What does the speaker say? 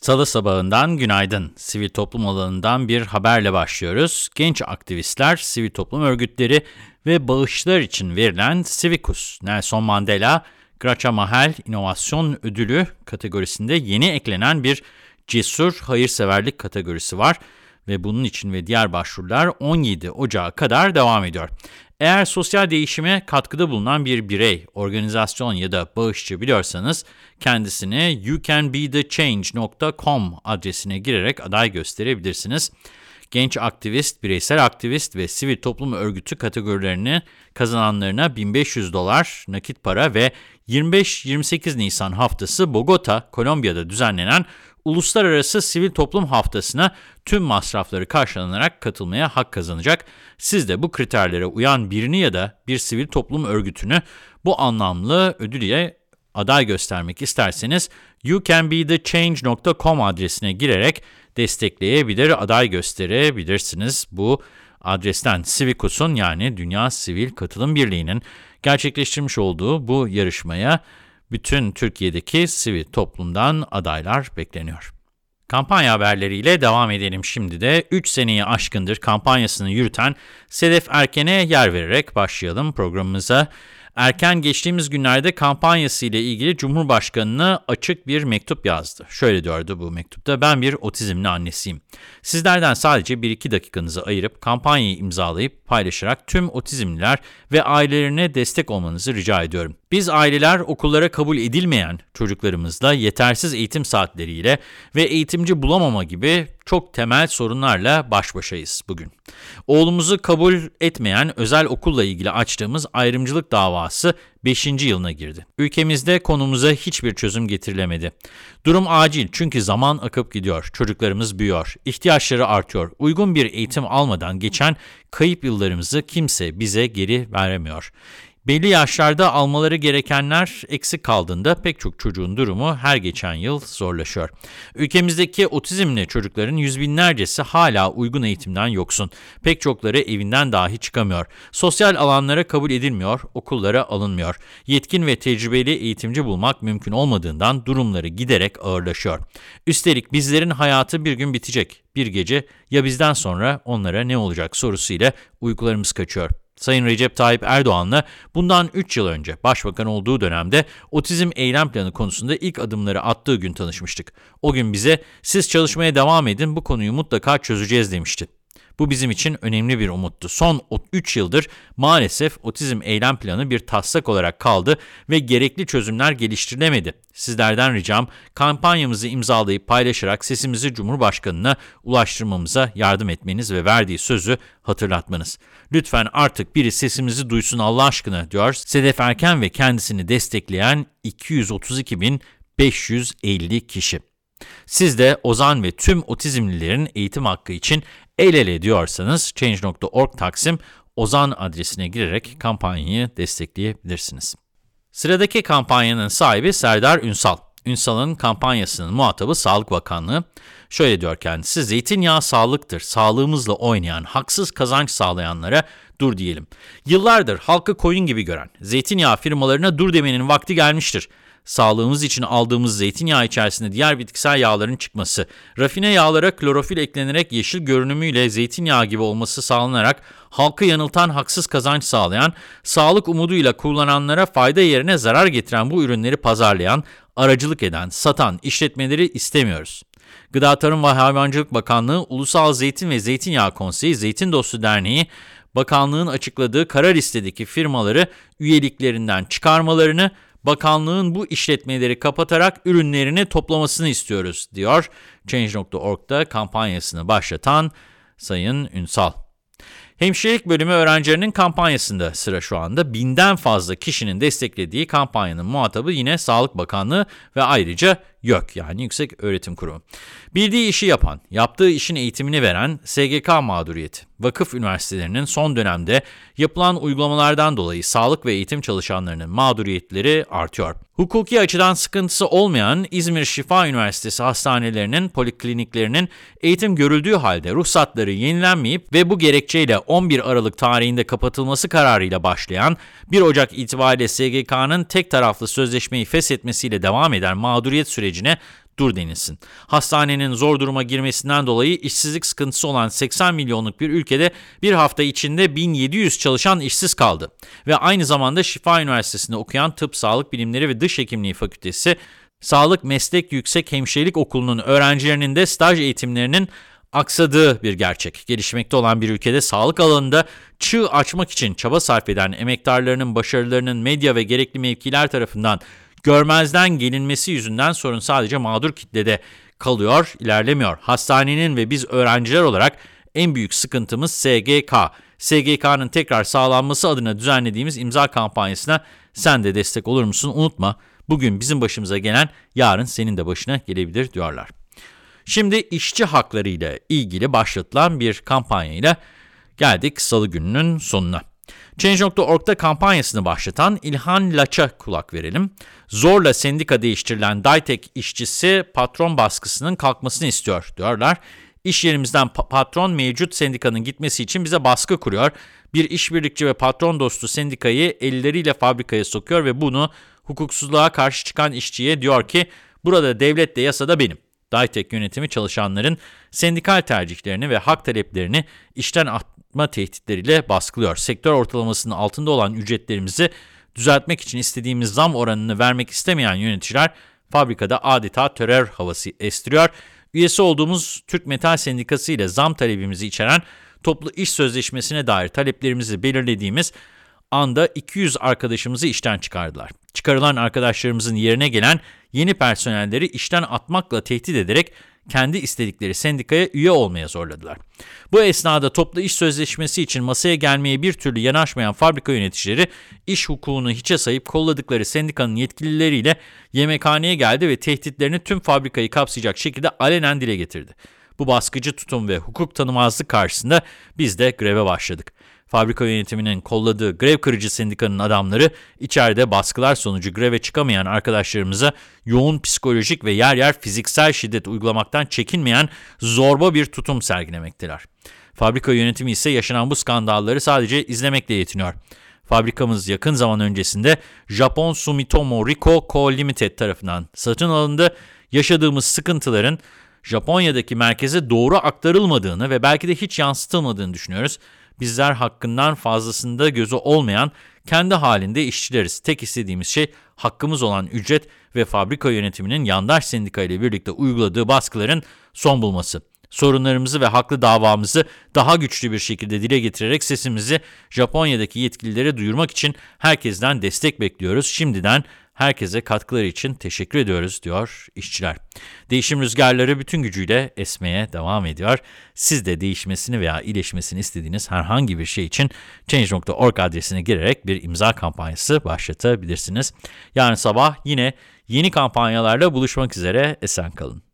Salı sabahından günaydın. Sivil toplum alanından bir haberle başlıyoruz. Genç aktivistler, sivil toplum örgütleri ve bağışlar için verilen Civicus, Nelson Mandela, Graça Mahal İnovasyon Ödülü kategorisinde yeni eklenen bir cesur hayırseverlik kategorisi var ve bunun için ve diğer başvurular 17 Ocağı kadar devam ediyor. Eğer sosyal değişime katkıda bulunan bir birey, organizasyon ya da bağışçı biliyorsanız kendisini youcanbethechange.com adresine girerek aday gösterebilirsiniz. Genç aktivist, bireysel aktivist ve sivil toplum örgütü kategorilerini kazananlarına 1500 dolar nakit para ve 25-28 Nisan haftası Bogota, Kolombiya'da düzenlenen Uluslararası Sivil Toplum Haftası'na tüm masrafları karşılanarak katılmaya hak kazanacak. Siz de bu kriterlere uyan birini ya da bir sivil toplum örgütünü bu anlamlı ödülye aday göstermek isterseniz youcanbethechange.com adresine girerek destekleyebilir, aday gösterebilirsiniz. Bu adresten Civicus'un yani Dünya Sivil Katılım Birliği'nin gerçekleştirmiş olduğu bu yarışmaya bütün Türkiye'deki sivil toplumdan adaylar bekleniyor. Kampanya haberleriyle devam edelim şimdi de. 3 seneyi aşkındır kampanyasını yürüten Sedef Erken'e yer vererek başlayalım programımıza. Erken geçtiğimiz günlerde kampanyası ile ilgili Cumhurbaşkanı'na açık bir mektup yazdı. Şöyle diyordu bu mektupta, ben bir otizmli annesiyim. Sizlerden sadece 1-2 dakikanızı ayırıp kampanyayı imzalayıp paylaşarak tüm otizmliler ve ailelerine destek olmanızı rica ediyorum. Biz aileler okullara kabul edilmeyen çocuklarımızla yetersiz eğitim saatleriyle ve eğitimci bulamama gibi çok temel sorunlarla baş başayız bugün. Oğlumuzu kabul etmeyen özel okulla ilgili açtığımız ayrımcılık davası 5. yılına girdi. Ülkemizde konumuza hiçbir çözüm getirilemedi. Durum acil çünkü zaman akıp gidiyor, çocuklarımız büyüyor, ihtiyaçları artıyor. Uygun bir eğitim almadan geçen kayıp yıllarımızı kimse bize geri veremiyor. Belli yaşlarda almaları gerekenler eksik kaldığında pek çok çocuğun durumu her geçen yıl zorlaşıyor. Ülkemizdeki otizmli çocukların yüz binlercesi hala uygun eğitimden yoksun. Pek çokları evinden dahi çıkamıyor. Sosyal alanlara kabul edilmiyor, okullara alınmıyor. Yetkin ve tecrübeli eğitimci bulmak mümkün olmadığından durumları giderek ağırlaşıyor. Üstelik bizlerin hayatı bir gün bitecek. Bir gece ya bizden sonra onlara ne olacak sorusuyla uykularımız kaçıyor. Sayın Recep Tayyip Erdoğan'la bundan 3 yıl önce başbakan olduğu dönemde otizm eylem planı konusunda ilk adımları attığı gün tanışmıştık. O gün bize siz çalışmaya devam edin bu konuyu mutlaka çözeceğiz demişti. Bu bizim için önemli bir umuttu. Son 3 yıldır maalesef otizm eylem planı bir taslak olarak kaldı ve gerekli çözümler geliştirilemedi. Sizlerden ricam kampanyamızı imzalayıp paylaşarak sesimizi Cumhurbaşkanı'na ulaştırmamıza yardım etmeniz ve verdiği sözü hatırlatmanız. Lütfen artık biri sesimizi duysun Allah aşkına diyor Sedef Erken ve kendisini destekleyen 232.550 kişi. Siz de Ozan ve tüm otizmlilerin eğitim hakkı için el ele diyorsanız Change.org Taksim Ozan adresine girerek kampanyayı destekleyebilirsiniz. Sıradaki kampanyanın sahibi Serdar Ünsal. Ünsal'ın kampanyasının muhatabı Sağlık Bakanlığı. Şöyle diyor kendisi, zeytinyağı sağlıktır, sağlığımızla oynayan, haksız kazanç sağlayanlara dur diyelim. Yıllardır halkı koyun gibi gören zeytinyağı firmalarına dur demenin vakti gelmiştir sağlığımız için aldığımız zeytinyağı içerisinde diğer bitkisel yağların çıkması, rafine yağlara klorofil eklenerek yeşil görünümüyle zeytinyağı gibi olması sağlanarak halkı yanıltan haksız kazanç sağlayan, sağlık umuduyla kullananlara fayda yerine zarar getiren bu ürünleri pazarlayan, aracılık eden, satan işletmeleri istemiyoruz. Gıda Tarım ve Hayvancılık Bakanlığı, Ulusal Zeytin ve Zeytinyağı Konseyi, Zeytin Dostu Derneği, bakanlığın açıkladığı karar listedeki firmaları üyeliklerinden çıkarmalarını, bakanlığın bu işletmeleri kapatarak ürünlerini toplamasını istiyoruz, diyor Change.org'da kampanyasını başlatan Sayın Ünsal. Hemşirelik bölümü öğrencilerinin kampanyasında sıra şu anda. Binden fazla kişinin desteklediği kampanyanın muhatabı yine Sağlık Bakanlığı ve ayrıca YÖK yani Yüksek Öğretim Kurumu. Bildiği işi yapan, yaptığı işin eğitimini veren SGK mağduriyeti. Vakıf üniversitelerinin son dönemde yapılan uygulamalardan dolayı sağlık ve eğitim çalışanlarının mağduriyetleri artıyor. Hukuki açıdan sıkıntısı olmayan İzmir Şifa Üniversitesi hastanelerinin polikliniklerinin eğitim görüldüğü halde ruhsatları yenilenmeyip ve bu gerekçeyle 11 Aralık tarihinde kapatılması kararıyla başlayan 1 Ocak itibariyle SGK'nın tek taraflı sözleşmeyi feshetmesiyle devam eden mağduriyet sürecine dur denilsin. Hastanenin zor duruma girmesinden dolayı işsizlik sıkıntısı olan 80 milyonluk bir ülkede bir hafta içinde 1700 çalışan işsiz kaldı. Ve aynı zamanda Şifa Üniversitesi'nde okuyan Tıp, Sağlık Bilimleri ve Dış Hekimliği Fakültesi, Sağlık Meslek Yüksek Hemşirelik Okulu'nun öğrencilerinin de staj eğitimlerinin aksadığı bir gerçek. Gelişmekte olan bir ülkede sağlık alanında çığ açmak için çaba sarf eden emektarlarının başarılarının medya ve gerekli mevkiler tarafından görmezden gelinmesi yüzünden sorun sadece mağdur kitlede kalıyor, ilerlemiyor. Hastanenin ve biz öğrenciler olarak en büyük sıkıntımız SGK. SGK'nın tekrar sağlanması adına düzenlediğimiz imza kampanyasına sen de destek olur musun? Unutma, bugün bizim başımıza gelen yarın senin de başına gelebilir diyorlar. Şimdi işçi hakları ile ilgili başlatılan bir kampanyayla geldik salı gününün sonuna. Change.org'da kampanyasını başlatan İlhan Laç'a kulak verelim. Zorla sendika değiştirilen Daytek işçisi patron baskısının kalkmasını istiyor diyorlar. İş yerimizden pa patron mevcut sendikanın gitmesi için bize baskı kuruyor. Bir işbirlikçi ve patron dostu sendikayı elleriyle fabrikaya sokuyor ve bunu hukuksuzluğa karşı çıkan işçiye diyor ki burada devlet de yasada benim. Daytek yönetimi çalışanların sendikal tercihlerini ve hak taleplerini işten atma tehditleriyle baskılıyor. Sektör ortalamasının altında olan ücretlerimizi düzeltmek için istediğimiz zam oranını vermek istemeyen yöneticiler fabrikada adeta terör havası estiriyor. Üyesi olduğumuz Türk Metal Sendikası ile zam talebimizi içeren toplu iş sözleşmesine dair taleplerimizi belirlediğimiz anda 200 arkadaşımızı işten çıkardılar. Çıkarılan arkadaşlarımızın yerine gelen yeni personelleri işten atmakla tehdit ederek kendi istedikleri sendikaya üye olmaya zorladılar. Bu esnada toplu iş sözleşmesi için masaya gelmeye bir türlü yanaşmayan fabrika yöneticileri iş hukukunu hiçe sayıp kolladıkları sendikanın yetkilileriyle yemekhaneye geldi ve tehditlerini tüm fabrikayı kapsayacak şekilde alenen dile getirdi. Bu baskıcı tutum ve hukuk tanımazlık karşısında biz de greve başladık. Fabrika yönetiminin kolladığı grev kırıcı sendikanın adamları içeride baskılar sonucu greve çıkamayan arkadaşlarımıza yoğun psikolojik ve yer yer fiziksel şiddet uygulamaktan çekinmeyen zorba bir tutum sergilemekteler. Fabrika yönetimi ise yaşanan bu skandalları sadece izlemekle yetiniyor. Fabrikamız yakın zaman öncesinde Japon Sumitomo Riko Co. Limited tarafından satın alındı. Yaşadığımız sıkıntıların Japonya'daki merkeze doğru aktarılmadığını ve belki de hiç yansıtılmadığını düşünüyoruz. Bizler hakkından fazlasında gözü olmayan kendi halinde işçileriz. Tek istediğimiz şey hakkımız olan ücret ve fabrika yönetiminin yandaş sendika ile birlikte uyguladığı baskıların son bulması. Sorunlarımızı ve haklı davamızı daha güçlü bir şekilde dile getirerek sesimizi Japonya'daki yetkililere duyurmak için herkesten destek bekliyoruz. Şimdiden Herkese katkıları için teşekkür ediyoruz diyor işçiler. Değişim rüzgarları bütün gücüyle esmeye devam ediyor. Siz de değişmesini veya iyileşmesini istediğiniz herhangi bir şey için Change.org adresine girerek bir imza kampanyası başlatabilirsiniz. Yarın sabah yine yeni kampanyalarla buluşmak üzere esen kalın.